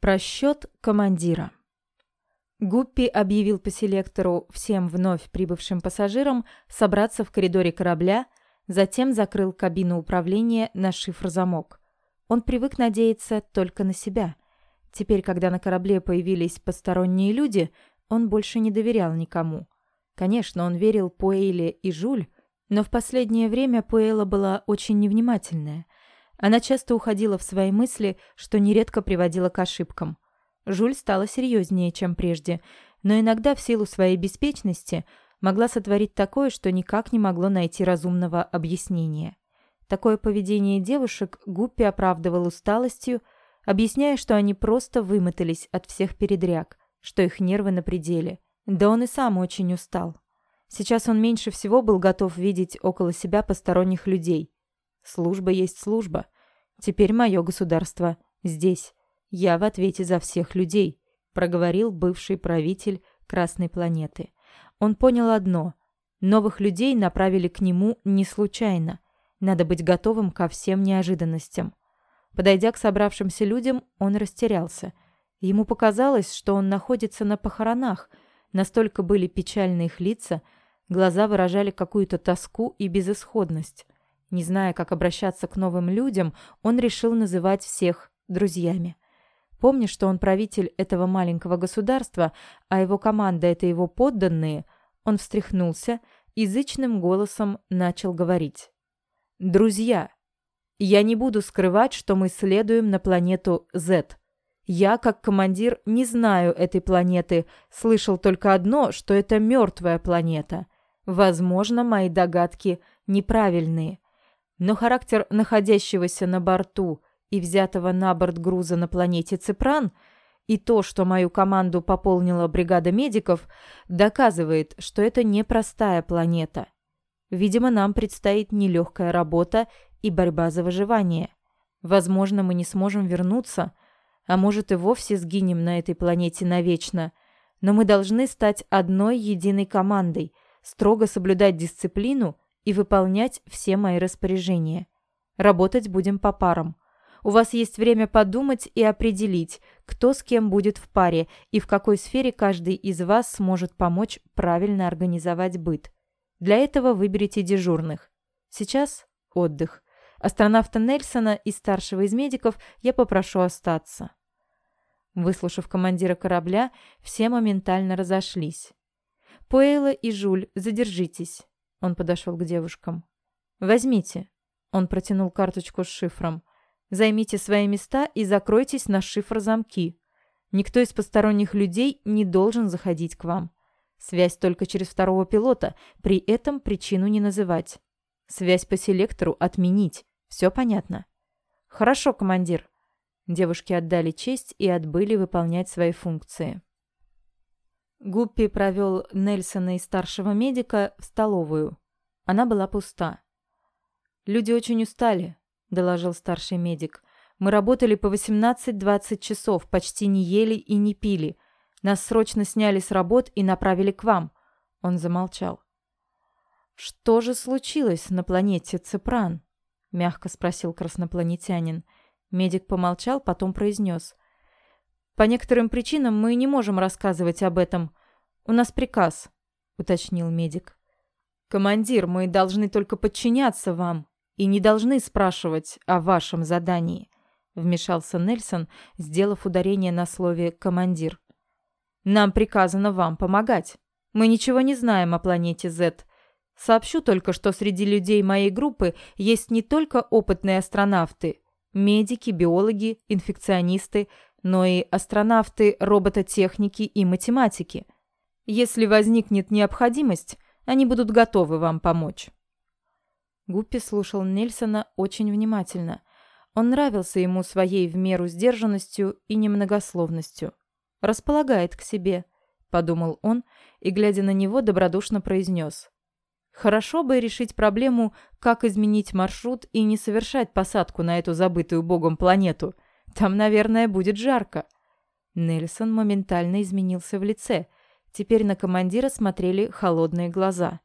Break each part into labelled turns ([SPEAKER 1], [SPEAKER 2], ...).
[SPEAKER 1] Просчет командира. Гуппи объявил по селектору всем вновь прибывшим пассажирам собраться в коридоре корабля, затем закрыл кабину управления на шифр-замок. Он привык надеяться только на себя. Теперь, когда на корабле появились посторонние люди, он больше не доверял никому. Конечно, он верил Пуэйле и Жуль, но в последнее время Пуэла была очень невнимательная – она часто уходила в свои мысли, что нередко приводила к ошибкам. Жуль стала серьезнее, чем прежде, но иногда в силу своей беспечности могла сотворить такое, что никак не могло найти разумного объяснения. Такое поведение девушек Гуппи оправдывал усталостью, объясняя, что они просто вымотались от всех передряг, что их нервы на пределе. Да он и сам очень устал. Сейчас он меньше всего был готов видеть около себя посторонних людей. Служба есть служба. Теперь мое государство здесь. Я в ответе за всех людей, проговорил бывший правитель Красной планеты. Он понял одно: новых людей направили к нему не случайно. Надо быть готовым ко всем неожиданностям. Подойдя к собравшимся людям, он растерялся. Ему показалось, что он находится на похоронах. Настолько были печальны их лица, глаза выражали какую-то тоску и безысходность. Не зная, как обращаться к новым людям, он решил называть всех друзьями. Помня, что он правитель этого маленького государства, а его команда – это его подданные, он встряхнулся язычным голосом начал говорить. «Друзья, я не буду скрывать, что мы следуем на планету Z. Я, как командир, не знаю этой планеты, слышал только одно, что это мертвая планета. Возможно, мои догадки неправильные. Но характер находящегося на борту и взятого на борт груза на планете Ципран и то, что мою команду пополнила бригада медиков, доказывает, что это непростая планета. Видимо, нам предстоит нелегкая работа и борьба за выживание. Возможно, мы не сможем вернуться, а может и вовсе сгинем на этой планете навечно. Но мы должны стать одной единой командой, строго соблюдать дисциплину и выполнять все мои распоряжения. Работать будем по парам. У вас есть время подумать и определить, кто с кем будет в паре и в какой сфере каждый из вас сможет помочь правильно организовать быт. Для этого выберите дежурных. Сейчас отдых. Астронавта Нельсона и старшего из медиков я попрошу остаться. Выслушав командира корабля, все моментально разошлись. Пуэйла и Жуль, задержитесь. Он подошел к девушкам. «Возьмите». Он протянул карточку с шифром. «Займите свои места и закройтесь на шифр-замки. Никто из посторонних людей не должен заходить к вам. Связь только через второго пилота, при этом причину не называть. Связь по селектору отменить. Все понятно?» «Хорошо, командир». Девушки отдали честь и отбыли выполнять свои функции. Гуппи провел Нельсона и старшего медика в столовую. Она была пуста. «Люди очень устали», — доложил старший медик. «Мы работали по 18-20 часов, почти не ели и не пили. Нас срочно сняли с работ и направили к вам». Он замолчал. «Что же случилось на планете Ципран?» — мягко спросил краснопланетянин. Медик помолчал, потом произнес. По некоторым причинам мы не можем рассказывать об этом. У нас приказ, уточнил медик. Командир, мы должны только подчиняться вам и не должны спрашивать о вашем задании, вмешался Нельсон, сделав ударение на слове командир. Нам приказано вам помогать. Мы ничего не знаем о планете Z. Сообщу только, что среди людей моей группы есть не только опытные астронавты, медики, биологи, инфекционисты, но и астронавты, робототехники и математики. Если возникнет необходимость, они будут готовы вам помочь. Гуппи слушал Нельсона очень внимательно. Он нравился ему своей в меру сдержанностью и немногословностью. «Располагает к себе», — подумал он и, глядя на него, добродушно произнес. «Хорошо бы решить проблему, как изменить маршрут и не совершать посадку на эту забытую богом планету. Там, наверное, будет жарко». Нельсон моментально изменился в лице. Теперь на командира смотрели холодные глаза.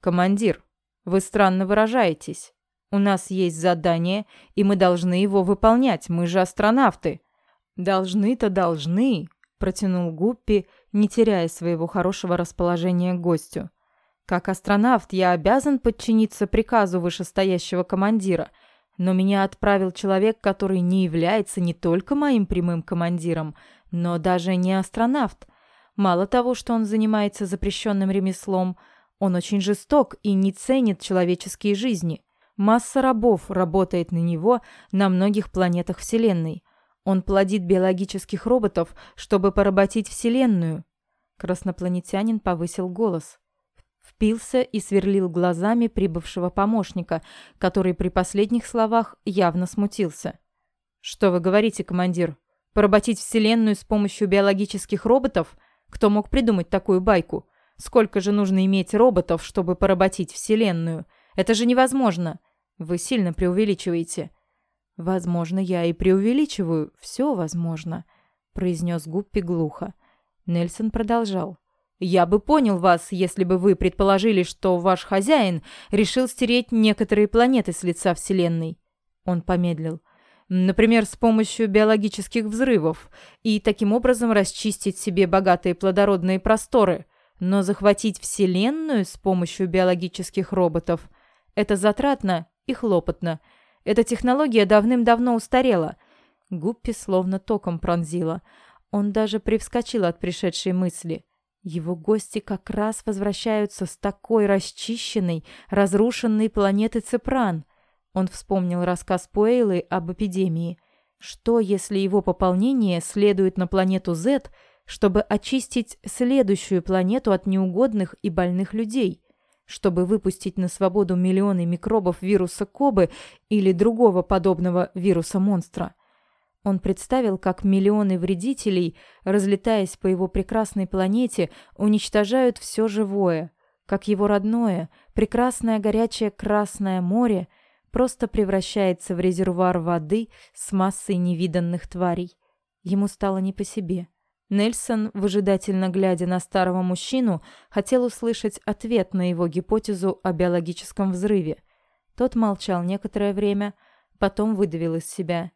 [SPEAKER 1] «Командир, вы странно выражаетесь. У нас есть задание, и мы должны его выполнять, мы же астронавты». «Должны-то должны», — протянул Гуппи, не теряя своего хорошего расположения к гостю. «Как астронавт я обязан подчиниться приказу вышестоящего командира, но меня отправил человек, который не является не только моим прямым командиром, но даже не астронавт. Мало того, что он занимается запрещенным ремеслом, он очень жесток и не ценит человеческие жизни. Масса рабов работает на него на многих планетах Вселенной. Он плодит биологических роботов, чтобы поработить Вселенную. Краснопланетянин повысил голос. Впился и сверлил глазами прибывшего помощника, который при последних словах явно смутился. «Что вы говорите, командир? Поработить Вселенную с помощью биологических роботов? Кто мог придумать такую байку? Сколько же нужно иметь роботов, чтобы поработить Вселенную? Это же невозможно. Вы сильно преувеличиваете». «Возможно, я и преувеличиваю. Все возможно», — произнес Гуппи глухо. Нельсон продолжал. «Я бы понял вас, если бы вы предположили, что ваш хозяин решил стереть некоторые планеты с лица Вселенной». Он помедлил. Например, с помощью биологических взрывов, и таким образом расчистить себе богатые плодородные просторы. Но захватить Вселенную с помощью биологических роботов – это затратно и хлопотно. Эта технология давным-давно устарела. Гуппи словно током пронзила. Он даже привскочил от пришедшей мысли. Его гости как раз возвращаются с такой расчищенной, разрушенной планеты Цепран – он вспомнил рассказ Пуэйлы об эпидемии. Что, если его пополнение следует на планету Z, чтобы очистить следующую планету от неугодных и больных людей? Чтобы выпустить на свободу миллионы микробов вируса Кобы или другого подобного вируса-монстра? Он представил, как миллионы вредителей, разлетаясь по его прекрасной планете, уничтожают все живое, как его родное, прекрасное горячее Красное море – просто превращается в резервуар воды с массой невиданных тварей. Ему стало не по себе. Нельсон, выжидательно глядя на старого мужчину, хотел услышать ответ на его гипотезу о биологическом взрыве. Тот молчал некоторое время, потом выдавил из себя.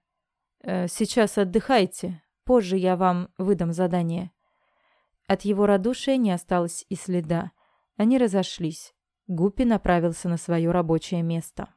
[SPEAKER 1] «Э, «Сейчас отдыхайте, позже я вам выдам задание». От его радушия не осталось и следа. Они разошлись. Гуппи направился на свое рабочее место.